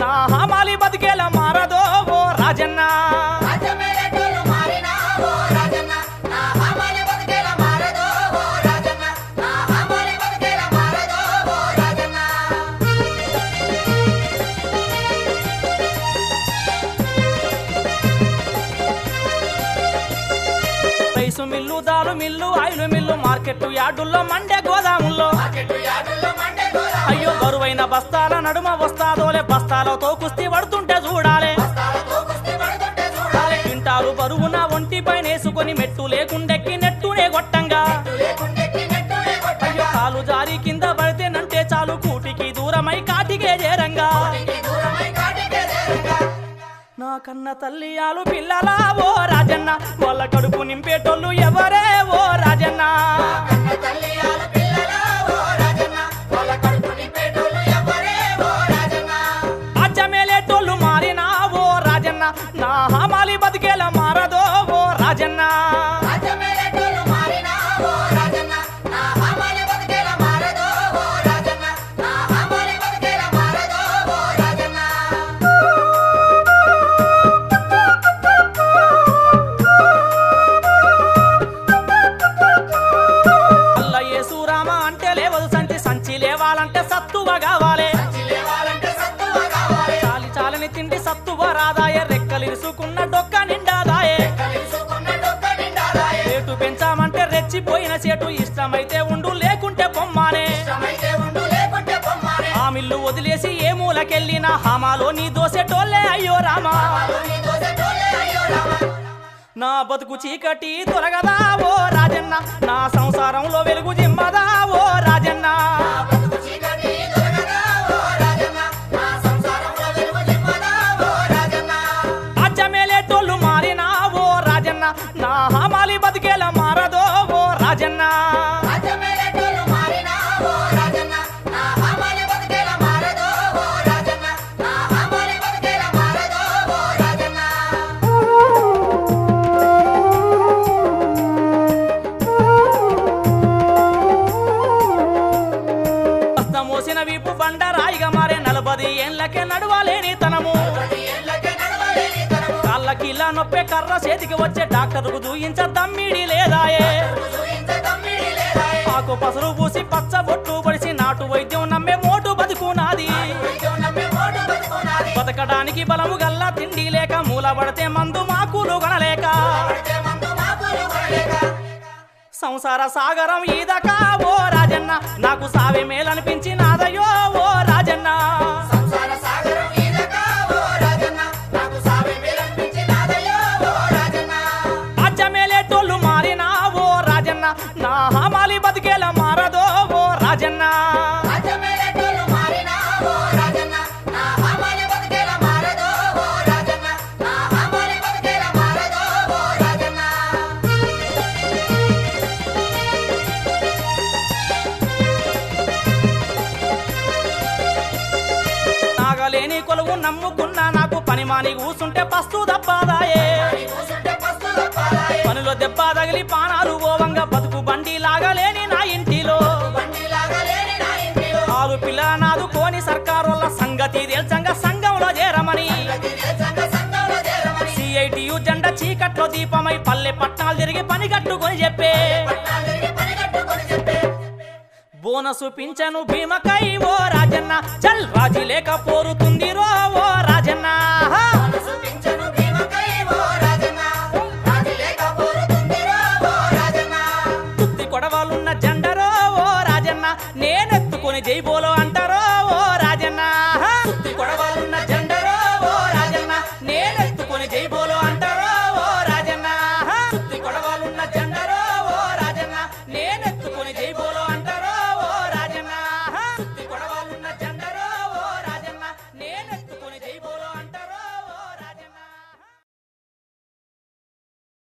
నా హామాలి బతికేలా మారదో ఓ Rajanna. Mill mill oil mill market యార్డుల్లో మండే గోదాముల్లో. అయ్యో బరువైన బస్తాల నడుమ వస్తాదోలే బస్తాలతో కుస్తీ పడుతుంటే చూడాలి. కుస్తీ పడుతుంటే చూడాలి క్వింటాలు బరువున ఒంటిపై వేసుకొని మెట్టు లేకుండెక్కి నెట్టునే గొట్టంగా. అయ్యో కాలు జారి కింద పడితేనంటే చాలు కూటికి దూరమై కాటికే చేరంగా. దూరమై కాటికే చేరంగా నా కన్న తల్లి ఆలు పిల్లలా ఓ రాజన్న వాళ్ళ కడుపు నా హామాలి బతికేలా మారదో ఓ రాజన్నా. పెంచామంటే రెచ్చిపోయిన చేటు ఇష్టమైతే ఉండు లేకుంటే బొమ్మానే. ఆ మిల్లు వదిలేసి ఏ మూలకెళ్ళినా హామాలో నీ దోసెటోళ్ళే అయ్యో రామా. నీ దోసెటోళ్ళే అయ్యో రామ. నా బతుకు చీకటి తొలగదా ఓ రాజన్న. నా సంసారంలో వెలుగు జిమ్మదా ఓ రాజన్న. రాజన్న హామాలి బతికేలా మారదో ఓ రాజన్న. మోసిన వీపు బండ రాయిగా మారే నలభది ఏళ్ళకే నడవాలేని తనము. నొప్పే కర్ర చేతికి వచ్చే డాక్టర్కు దూయించ దమ్మిడి లేదాయే. తమ్మిడి లేదాయే ఆకు పసరు పూసి పచ్చ బొట్టు పడిసి నాటు వైద్యం నమ్మే మోటు బతుకునాది. బతకడానికి బలము గల్లా తిండి లేక మూలబడితే మందు మాకులు గణలేక. పడితే మందు మాకులు సంసార సాగరం ఈదకా ఓ రాజన్న నాకు సావే మేలనిపించినాదయో ఓ రాజన్న. హామాలి బతికేలా మారదో ఓ రాజన్న. రాజ్యమేలేటోళ్ళు మారినా ఓ రాజన్న నా హామాలి బతికేలా మారదో ఓ రాజన్న నా హామాలి బతికేలా మారదో ఓ రాజన్న నాగలేని కొలువు నమ్ముకున్నా నాకు పని మాని కూసుంటే పస్తు తప్పాలాయే పనిలో దెబ్బ తగిలి పానాలు ఓవంగా బతుకు బండి లాగలేని నా ఇంటిలో. బండిలాగా లేని నా ఇంటిలో ఆలు పిల్ల నాదుకోని సర్కారోళ్ళ సంగతి తేల్చంగా సంఘంలో చేరమని. సిఐటియు జెండా చీకట్లో దీపమై పల్లె పట్నాలు తిరిగి పని కట్టుకొని చెప్పే. బోనసు పింఛను భీమకై ఓ రాజన్న చల్ రాజీ లేక పోరుతుంది గొడవలున్న జెండరో ఓ రాజన్న. నేనెత్తుకొని జైబోలో అంటారో ఓ రాజన్న. గొడవలున్న జెండరో ఓ రాజన్న. నేనెత్తుకొని జైబో